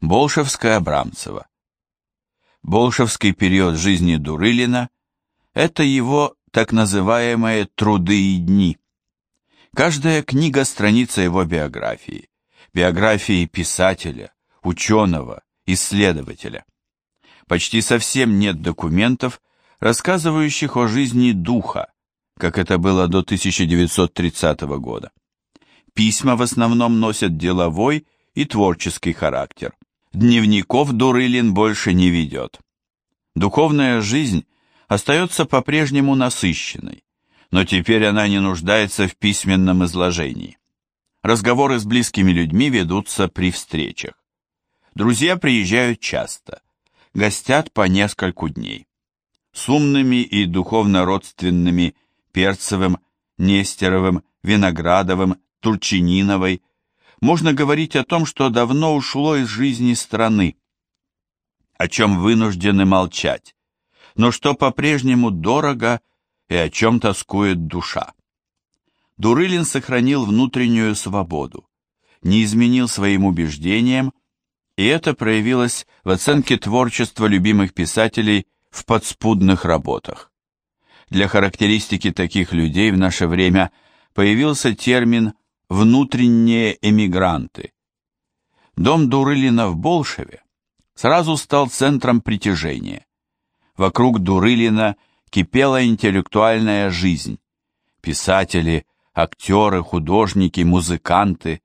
Болшевская-Абрамцева. Болшевский период жизни Дурылина – это его так называемые «труды и дни». Каждая книга – страница его биографии, биографии писателя, ученого, исследователя. Почти совсем нет документов, рассказывающих о жизни духа, как это было до 1930 года. Письма в основном носят деловой и творческий характер. Дневников Дурылин больше не ведет. Духовная жизнь остается по-прежнему насыщенной, но теперь она не нуждается в письменном изложении. Разговоры с близкими людьми ведутся при встречах. Друзья приезжают часто, гостят по нескольку дней. С умными и духовно родственными Перцевым, Нестеровым, Виноградовым, Турчининовой, можно говорить о том, что давно ушло из жизни страны, о чем вынуждены молчать, но что по-прежнему дорого и о чем тоскует душа. Дурылин сохранил внутреннюю свободу, не изменил своим убеждениям, и это проявилось в оценке творчества любимых писателей в подспудных работах. Для характеристики таких людей в наше время появился термин внутренние эмигранты. Дом Дурылина в Болшеве сразу стал центром притяжения. Вокруг Дурылина кипела интеллектуальная жизнь. Писатели, актеры, художники, музыканты.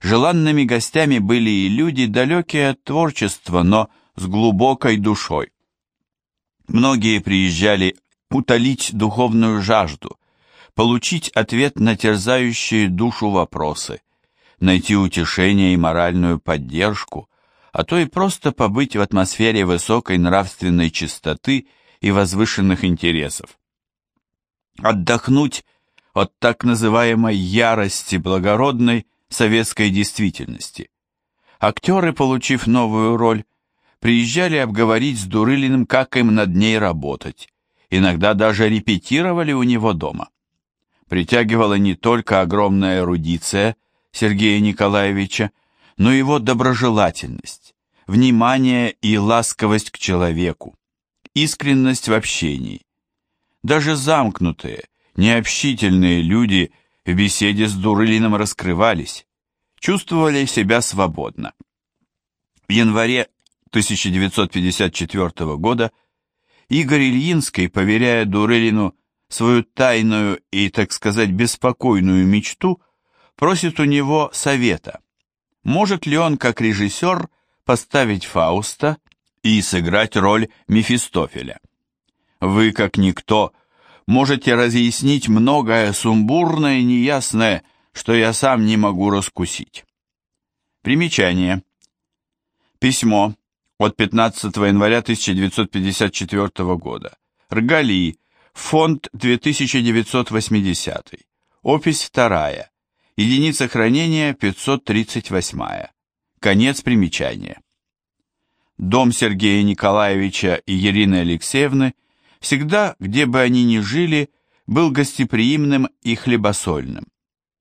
Желанными гостями были и люди, далекие от творчества, но с глубокой душой. Многие приезжали утолить духовную жажду, получить ответ на терзающие душу вопросы, найти утешение и моральную поддержку, а то и просто побыть в атмосфере высокой нравственной чистоты и возвышенных интересов. Отдохнуть от так называемой ярости благородной советской действительности. Актеры, получив новую роль, приезжали обговорить с Дурылиным, как им над ней работать, иногда даже репетировали у него дома притягивала не только огромная эрудиция Сергея Николаевича, но его доброжелательность, внимание и ласковость к человеку, искренность в общении. Даже замкнутые, необщительные люди в беседе с Дурылиным раскрывались, чувствовали себя свободно. В январе 1954 года Игорь Ильинский, поверяя Дурылину свою тайную и, так сказать, беспокойную мечту, просит у него совета. Может ли он, как режиссер, поставить Фауста и сыграть роль Мефистофеля? Вы, как никто, можете разъяснить многое сумбурное и неясное, что я сам не могу раскусить. Примечание. Письмо от 15 января 1954 года. Ргали, Фонд 2980. Опись 2. Единица хранения 538. Конец примечания. Дом Сергея Николаевича и Ирины Алексеевны всегда, где бы они ни жили, был гостеприимным и хлебосольным.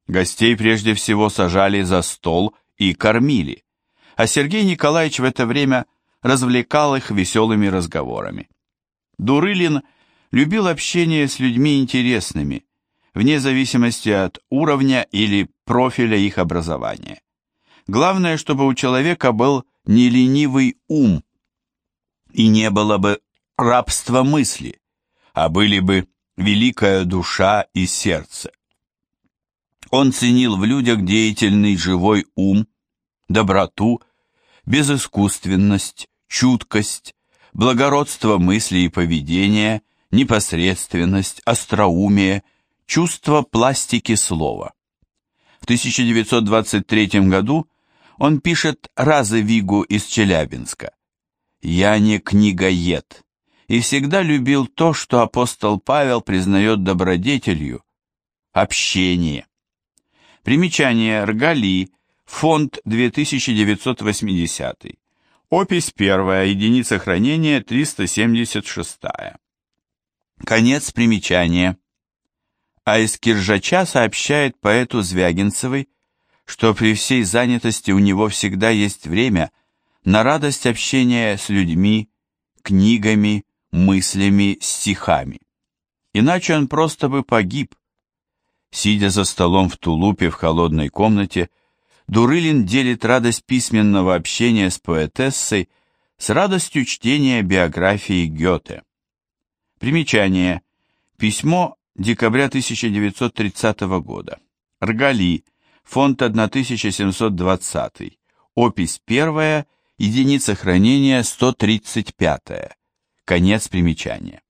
Гостей прежде всего сажали за стол и кормили, а Сергей Николаевич в это время развлекал их веселыми разговорами. Дурылин – любил общение с людьми интересными, вне зависимости от уровня или профиля их образования. Главное, чтобы у человека был не ленивый ум и не было бы рабства мысли, а были бы великая душа и сердце. Он ценил в людях деятельный живой ум, доброту, безыскусственность, чуткость, благородство мысли и поведения непосредственность, остроумие, чувство пластики слова. В 1923 году он пишет Разы Вигу из Челябинска. «Я не книгоед и всегда любил то, что апостол Павел признает добродетелью – общение». Примечание Ргали, фонд 2980. Опись первая, единица хранения 376. Конец примечания. А из Киржача сообщает поэту Звягинцевой, что при всей занятости у него всегда есть время на радость общения с людьми, книгами, мыслями, стихами. Иначе он просто бы погиб. Сидя за столом в тулупе в холодной комнате, Дурылин делит радость письменного общения с поэтессой с радостью чтения биографии Гёте. Примечание. Письмо декабря 1930 года. Ргали. Фонд 1720. Опись 1. Единица хранения 135. Конец примечания.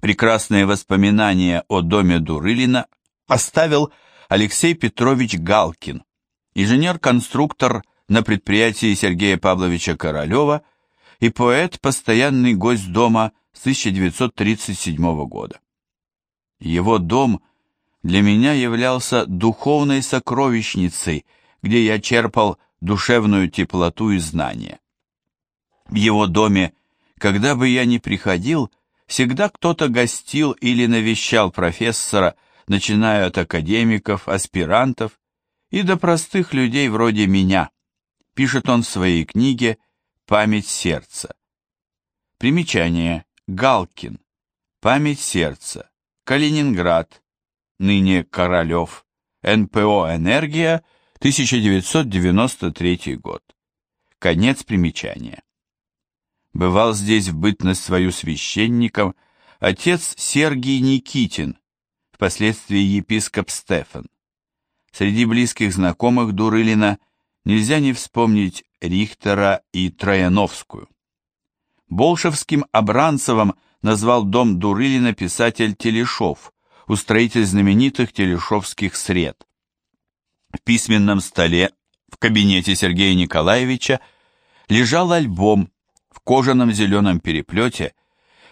Прекрасные воспоминания о доме Дурылина оставил Алексей Петрович Галкин, инженер-конструктор на предприятии Сергея Павловича Королева и поэт, постоянный гость дома с 1937 года. Его дом для меня являлся духовной сокровищницей, где я черпал душевную теплоту и знания. В его доме, когда бы я ни приходил, всегда кто-то гостил или навещал профессора, начиная от академиков, аспирантов и до простых людей вроде меня, пишет он в своей книге «Память сердца». Примечание. Галкин. «Память сердца». Калининград. Ныне Королев. НПО «Энергия», 1993 год. Конец примечания. Бывал здесь в бытность свою священником отец Сергий Никитин, впоследствии епископ Стефан. Среди близких знакомых Дурылина нельзя не вспомнить Рихтера и Трояновскую. Болшевским Абранцевым назвал дом Дурылина писатель Телешов, устроитель знаменитых телешовских сред. В письменном столе в кабинете Сергея Николаевича лежал альбом в кожаном зеленом переплете,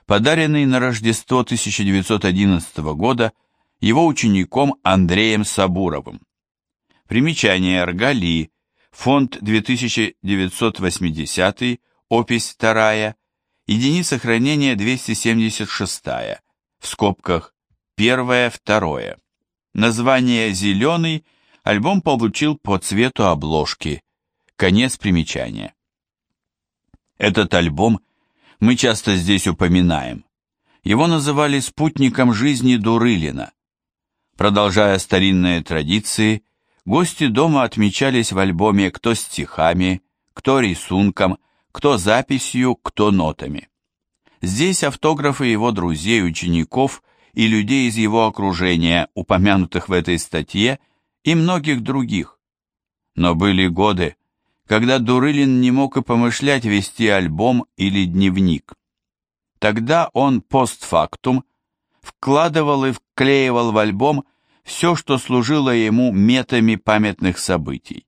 подаренный на Рождество 1911 года его учеником Андреем Сабуровым. Примечание Аргали, фонд 2980, опись 2, единица хранения 276, в скобках 1, 2. Название «Зеленый» альбом получил по цвету обложки. Конец примечания. Этот альбом мы часто здесь упоминаем. Его называли спутником жизни Дурылина. Продолжая старинные традиции, Гости дома отмечались в альбоме кто стихами, кто рисунком, кто записью, кто нотами. Здесь автографы его друзей, учеников и людей из его окружения, упомянутых в этой статье, и многих других. Но были годы, когда Дурылин не мог и помышлять вести альбом или дневник. Тогда он постфактум вкладывал и вклеивал в альбом все, что служило ему метами памятных событий.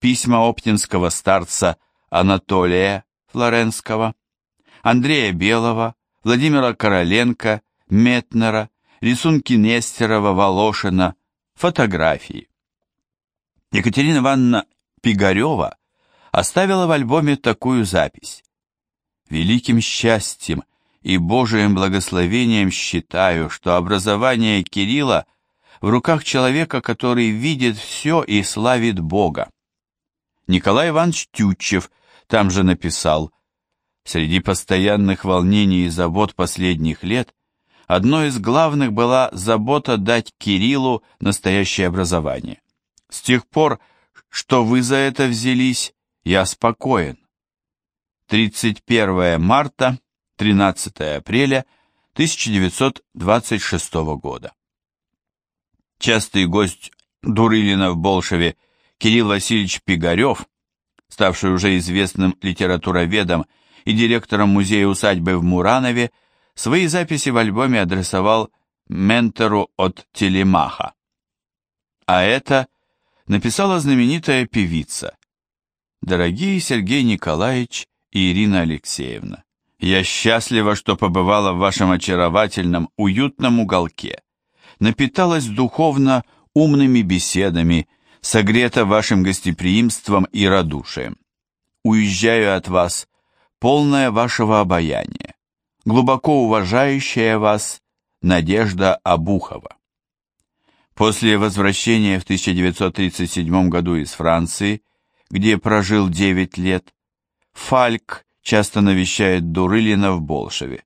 Письма оптинского старца Анатолия Флоренского, Андрея Белого, Владимира Короленко, Метнера, рисунки Нестерова, Волошина, фотографии. Екатерина Ивановна Пигарева оставила в альбоме такую запись. «Великим счастьем и Божиим благословением считаю, что образование Кирилла – в руках человека, который видит все и славит Бога. Николай Иванович Тютчев там же написал, «Среди постоянных волнений и забот последних лет одной из главных была забота дать Кириллу настоящее образование. С тех пор, что вы за это взялись, я спокоен. 31 марта, 13 апреля 1926 года. Частый гость Дурылина в Болшеве Кирилл Васильевич Пигарев, ставший уже известным литературоведом и директором музея-усадьбы в Муранове, свои записи в альбоме адресовал ментору от Телемаха. А это написала знаменитая певица. Дорогие Сергей Николаевич и Ирина Алексеевна, я счастлива, что побывала в вашем очаровательном, уютном уголке напиталась духовно умными беседами, согрета вашим гостеприимством и радушием. Уезжаю от вас, полное вашего обаяния, глубоко уважающая вас Надежда Абухова. После возвращения в 1937 году из Франции где прожил 9 лет. Фальк часто навещает Дурылина в Болшеве.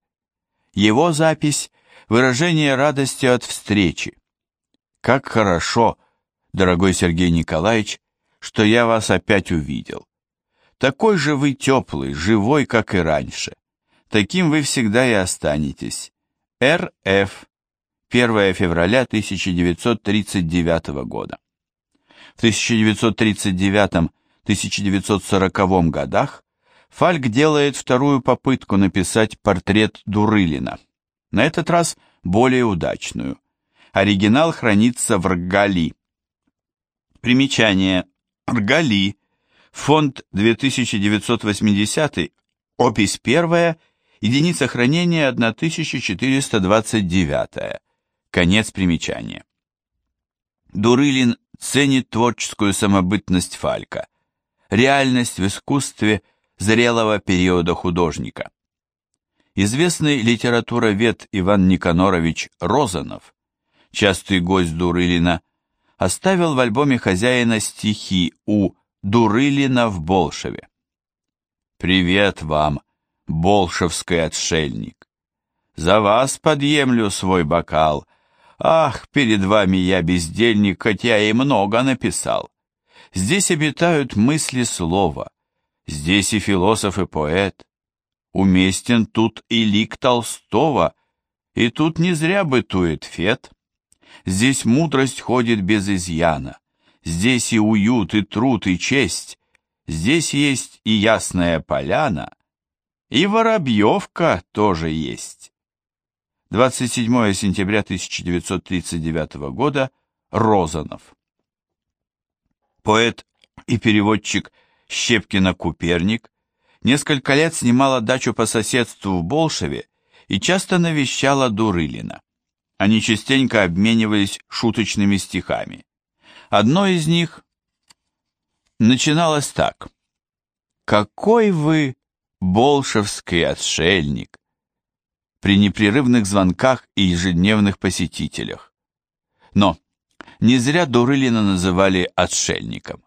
Его запись – выражение радости от встречи. Как хорошо, дорогой Сергей Николаевич, что я вас опять увидел. Такой же вы теплый, живой, как и раньше. Таким вы всегда и останетесь. Р.Ф. 1 февраля 1939 года. В 1939-1940 годах Фальк делает вторую попытку написать портрет Дурылина, на этот раз более удачную. Оригинал хранится в Ргали. Примечание. Ргали. Фонд 2980, опись 1, единица хранения 1429. Конец примечания. Дурылин ценит творческую самобытность Фалька, реальность в искусстве зрелого периода художника. Известный литературовед Иван Никанорович Розанов, частый гость Дурылина, оставил в альбоме хозяина стихи у Дурылина в Болшеве. «Привет вам, болшевский отшельник! За вас подъемлю свой бокал, Ах, перед вами я бездельник, хотя и много написал. Здесь обитают мысли слова, здесь и философ, и поэт. Уместен тут и лик Толстого, и тут не зря бытует фет. Здесь мудрость ходит без изъяна, здесь и уют, и труд, и честь. Здесь есть и ясная поляна, и воробьевка тоже есть. 27 сентября 1939 года, Розанов. Поэт и переводчик Щепкина-Куперник несколько лет снимала дачу по соседству в Болшеве и часто навещала Дурылина. Они частенько обменивались шуточными стихами. Одно из них начиналось так. «Какой вы болшевский отшельник! при непрерывных звонках и ежедневных посетителях. Но не зря Дурылина называли отшельником.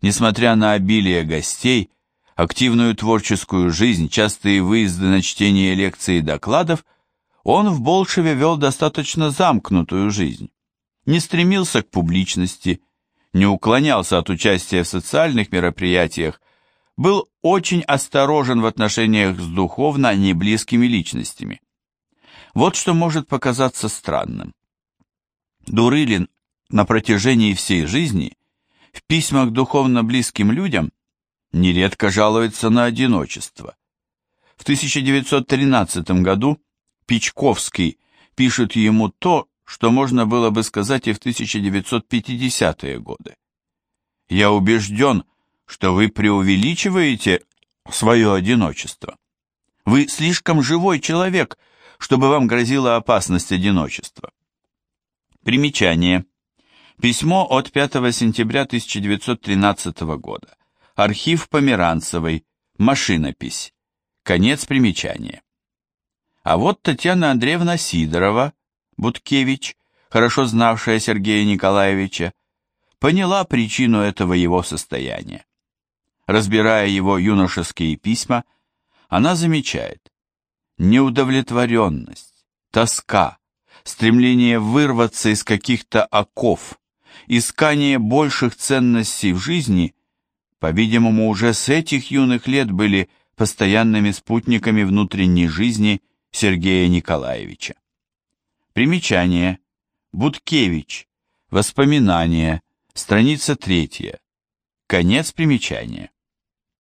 Несмотря на обилие гостей, активную творческую жизнь, частые выезды на чтение лекций и докладов, он в Болшеве вел достаточно замкнутую жизнь. Не стремился к публичности, не уклонялся от участия в социальных мероприятиях, был очень осторожен в отношениях с духовно неблизкими личностями. Вот что может показаться странным. Дурылин на протяжении всей жизни в письмах духовно близким людям нередко жалуется на одиночество. В 1913 году Пичковский пишет ему то, что можно было бы сказать и в 1950-е годы. «Я убежден, что вы преувеличиваете свое одиночество. Вы слишком живой человек, чтобы вам грозила опасность одиночества. Примечание. Письмо от 5 сентября 1913 года. Архив Померанцевой. Машинопись. Конец примечания. А вот Татьяна Андреевна Сидорова, Буткевич, хорошо знавшая Сергея Николаевича, поняла причину этого его состояния. Разбирая его юношеские письма, она замечает, неудовлетворенность, тоска, стремление вырваться из каких-то оков, искание больших ценностей в жизни, по-видимому, уже с этих юных лет были постоянными спутниками внутренней жизни Сергея Николаевича. Примечание. Будкевич. Воспоминания. Страница третья. Конец примечания.